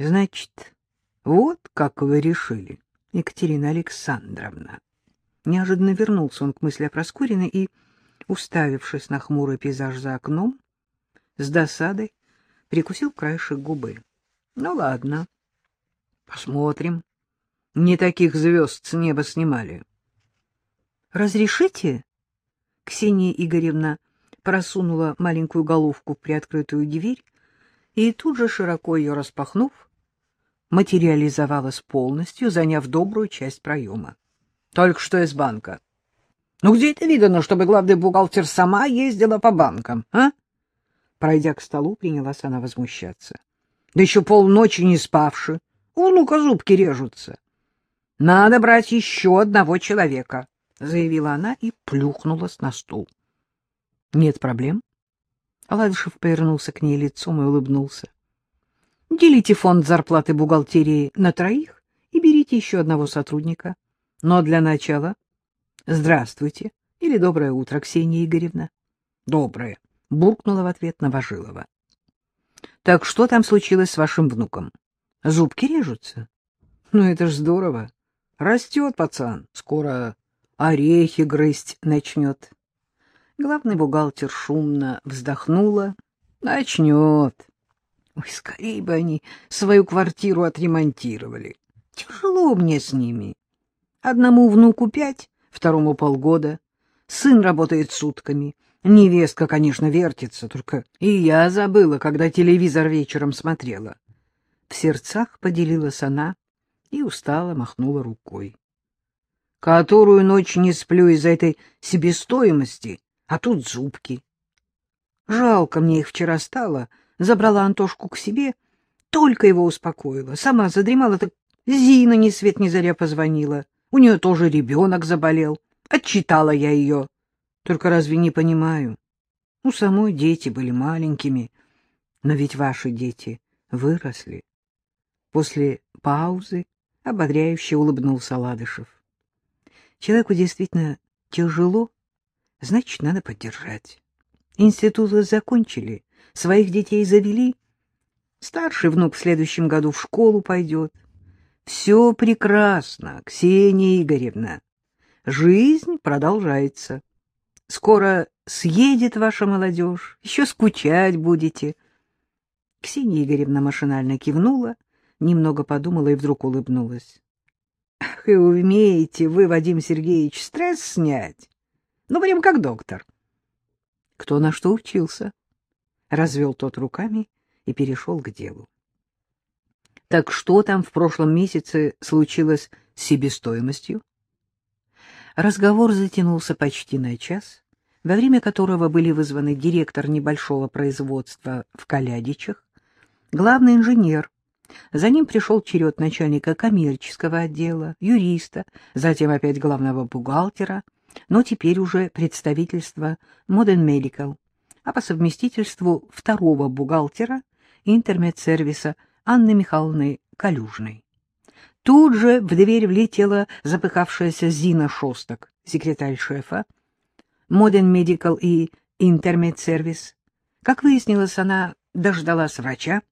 Значит, вот как вы решили, Екатерина Александровна. Неожиданно вернулся он к мысли о Проскуриной и, уставившись на хмурый пейзаж за окном, с досадой прикусил краешек губы. Ну, ладно, посмотрим. Не таких звезд с неба снимали. — Разрешите? Ксения Игоревна просунула маленькую головку в приоткрытую дверь и тут же, широко ее распахнув, материализовалась полностью, заняв добрую часть проема. — Только что из банка. — Ну где это видно, чтобы главный бухгалтер сама ездила по банкам, а? Пройдя к столу, принялась она возмущаться. — Да еще полночи не спавши. У внука зубки режутся. — Надо брать еще одного человека, — заявила она и плюхнулась на стул. — Нет проблем. Аладышев повернулся к ней лицом и улыбнулся. — Делите фонд зарплаты бухгалтерии на троих и берите еще одного сотрудника. Но для начала здравствуйте или доброе утро, Ксения Игоревна. Доброе, буркнула в ответ Новожилова. Так что там случилось с вашим внуком? Зубки режутся? Ну это ж здорово. Растет пацан, скоро орехи грызть начнет. Главный бухгалтер шумно вздохнула. Начнет. Ой, скорее бы они свою квартиру отремонтировали. Тяжело мне с ними. Одному внуку пять, второму полгода. Сын работает сутками. Невестка, конечно, вертится, только и я забыла, когда телевизор вечером смотрела. В сердцах поделилась она и устало махнула рукой. Которую ночь не сплю из-за этой себестоимости, а тут зубки. Жалко мне их вчера стало, забрала Антошку к себе, только его успокоила. Сама задремала, так Зина ни свет ни заря позвонила. У нее тоже ребенок заболел. Отчитала я ее. Только разве не понимаю? У самой дети были маленькими, но ведь ваши дети выросли. После паузы ободряюще улыбнулся Ладышев. Человеку действительно тяжело, значит, надо поддержать. Институты закончили, своих детей завели. Старший внук в следующем году в школу пойдет. Все прекрасно, Ксения Игоревна. Жизнь продолжается. Скоро съедет ваша молодежь, еще скучать будете. Ксения Игоревна машинально кивнула, немного подумала и вдруг улыбнулась. — Ах, и умеете вы, Вадим Сергеевич, стресс снять. Ну, прям как доктор. — Кто на что учился? — развел тот руками и перешел к делу. Так что там в прошлом месяце случилось с себестоимостью? Разговор затянулся почти на час, во время которого были вызваны директор небольшого производства в Калядичах, главный инженер, за ним пришел черед начальника коммерческого отдела, юриста, затем опять главного бухгалтера, но теперь уже представительство Modern Medical, а по совместительству второго бухгалтера интернет-сервиса Анны Михайловны Калюжной. Тут же в дверь влетела запыхавшаяся Зина Шостак, секретарь шефа, Modern Medical и Service. Как выяснилось, она дождалась врача,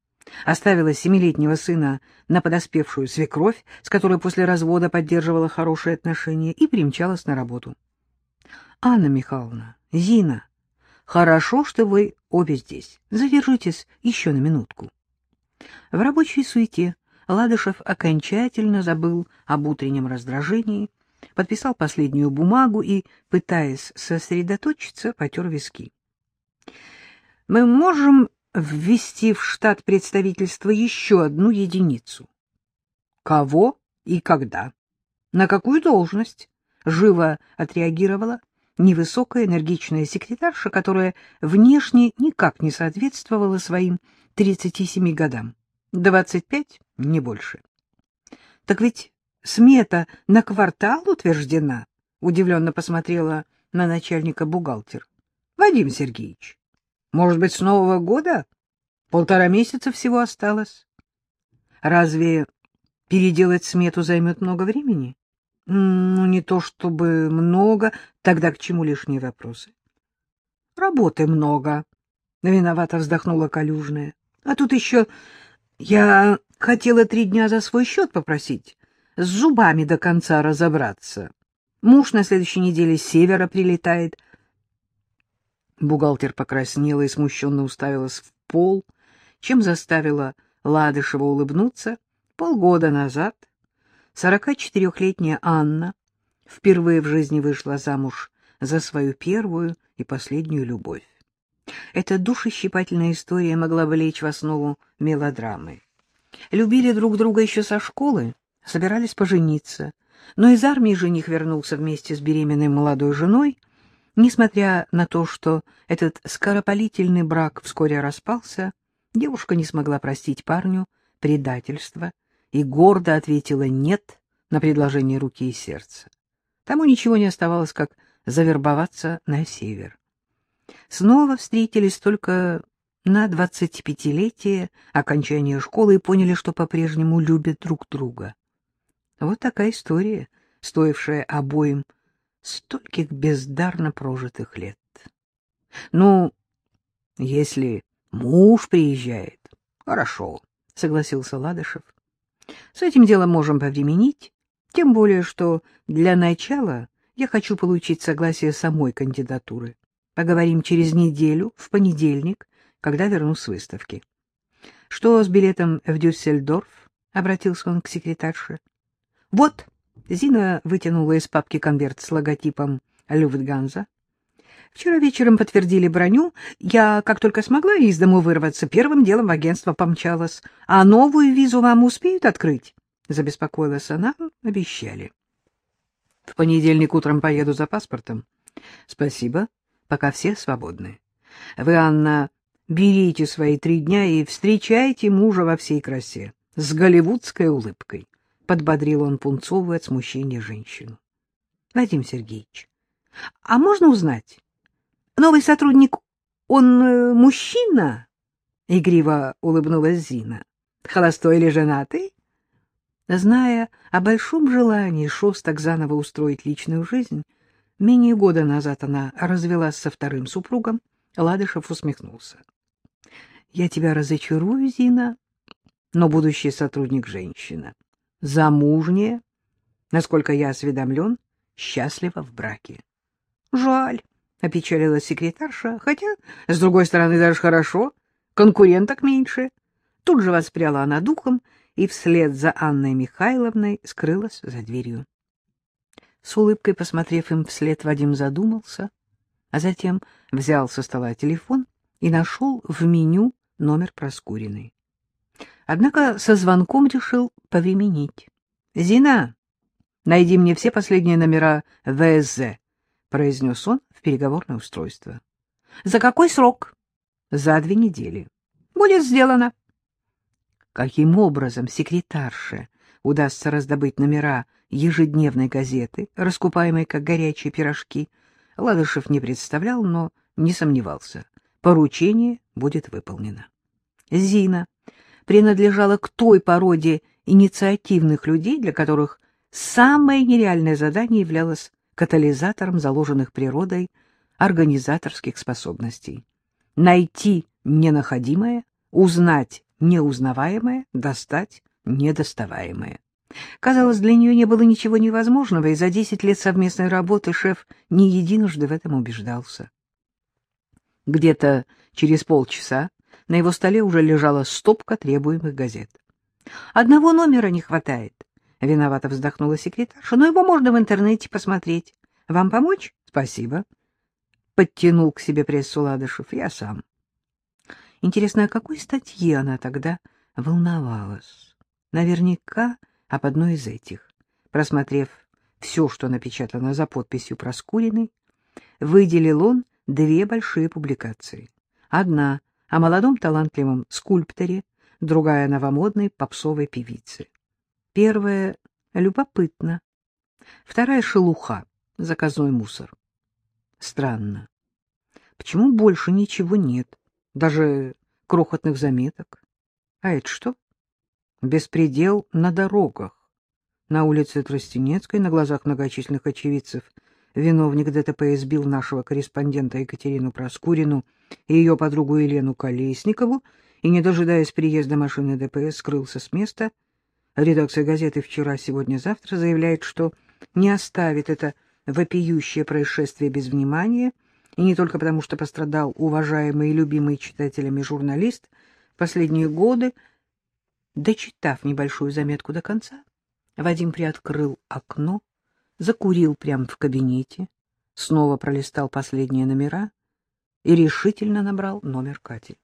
оставила семилетнего сына на подоспевшую свекровь, с которой после развода поддерживала хорошие отношения, и примчалась на работу. — Анна Михайловна, Зина, хорошо, что вы обе здесь. Задержитесь еще на минутку. В рабочей суете Ладышев окончательно забыл об утреннем раздражении, подписал последнюю бумагу и, пытаясь сосредоточиться, потер виски. «Мы можем ввести в штат представительства еще одну единицу». «Кого и когда? На какую должность?» — живо отреагировала невысокая энергичная секретарша, которая внешне никак не соответствовала своим 37 годам. Двадцать пять, не больше. Так ведь смета на квартал утверждена, удивленно посмотрела на начальника бухгалтер. Вадим Сергеевич, может быть, с Нового года? Полтора месяца всего осталось. Разве переделать смету займет много времени? Ну, не то чтобы много, тогда к чему лишние вопросы? Работы много, виновато вздохнула Калюжная. А тут еще я Хотела три дня за свой счет попросить, с зубами до конца разобраться. Муж на следующей неделе с севера прилетает. Бухгалтер покраснела и смущенно уставилась в пол, чем заставила Ладышева улыбнуться. Полгода назад 44-летняя Анна впервые в жизни вышла замуж за свою первую и последнюю любовь. Эта душещипательная история могла бы лечь в основу мелодрамы. Любили друг друга еще со школы, собирались пожениться, но из армии жених вернулся вместе с беременной молодой женой. Несмотря на то, что этот скоропалительный брак вскоре распался, девушка не смогла простить парню предательство и гордо ответила «нет» на предложение руки и сердца. Тому ничего не оставалось, как завербоваться на север. Снова встретились только на двадцатипятилетие окончания школы и поняли, что по-прежнему любят друг друга. Вот такая история, стоившая обоим стольких бездарно прожитых лет. Ну, если муж приезжает, хорошо, согласился Ладышев. С этим делом можем повременить, тем более, что для начала я хочу получить согласие самой кандидатуры. Поговорим через неделю, в понедельник, когда вернусь с выставки. — Что с билетом в Дюссельдорф? — обратился он к секретарше. — Вот, Зина вытянула из папки конверт с логотипом Люфтганза. Вчера вечером подтвердили броню. Я, как только смогла из дому вырваться, первым делом в агентство помчалась. А новую визу вам успеют открыть? Забеспокоилась она. Обещали. В понедельник утром поеду за паспортом. Спасибо. Пока все свободны. Вы, Анна, берите свои три дня и встречайте мужа во всей красе, с голливудской улыбкой. Подбодрил он пунцовую от смущения женщину. Вадим Сергеевич, а можно узнать, новый сотрудник, он э, мужчина? Игриво улыбнулась Зина. Холостой или женатый? Зная о большом желании Шостак заново устроить личную жизнь, менее года назад она развелась со вторым супругом, Ладышев усмехнулся. — Я тебя разочарую, Зина, но будущий сотрудник — женщина. Замужняя, насколько я осведомлен, счастлива в браке. — Жаль, — опечалилась секретарша, — хотя, с другой стороны, даже хорошо, конкуренток меньше. Тут же воспряла она духом — и вслед за Анной Михайловной скрылась за дверью. С улыбкой посмотрев им вслед, Вадим задумался, а затем взял со стола телефон и нашел в меню номер Проскуриной. Однако со звонком решил повременить. — Зина, найди мне все последние номера ВСЗ, — произнес он в переговорное устройство. — За какой срок? — За две недели. — Будет сделано. Каким образом секретарше удастся раздобыть номера ежедневной газеты, раскупаемой как горячие пирожки, Ладышев не представлял, но не сомневался. Поручение будет выполнено. Зина принадлежала к той породе инициативных людей, для которых самое нереальное задание являлось катализатором заложенных природой организаторских способностей. Найти ненаходимое, узнать неузнаваемое, достать недоставаемое. Казалось, для нее не было ничего невозможного, и за десять лет совместной работы шеф не единожды в этом убеждался. Где-то через полчаса на его столе уже лежала стопка требуемых газет. «Одного номера не хватает», — виновато вздохнула секретарша, «но его можно в интернете посмотреть. Вам помочь?» «Спасибо». Подтянул к себе прессу Ладышев. «Я сам». Интересно, о какой статье она тогда волновалась? Наверняка об одной из этих. Просмотрев все, что напечатано за подписью Проскуриной, выделил он две большие публикации. Одна о молодом талантливом скульпторе, другая о новомодной попсовой певице. Первая — любопытно, вторая — шелуха, заказной мусор. Странно. Почему больше ничего нет? даже крохотных заметок. А это что? Беспредел на дорогах. На улице Тростенецкой, на глазах многочисленных очевидцев, виновник ДТП избил нашего корреспондента Екатерину Проскурину и ее подругу Елену Колесникову и, не дожидаясь приезда машины ДПС, скрылся с места. Редакция газеты «Вчера, сегодня, завтра» заявляет, что не оставит это вопиющее происшествие без внимания, и не только потому, что пострадал уважаемый и любимый читателями журналист последние годы. Дочитав небольшую заметку до конца, Вадим приоткрыл окно, закурил прямо в кабинете, снова пролистал последние номера и решительно набрал номер Кати.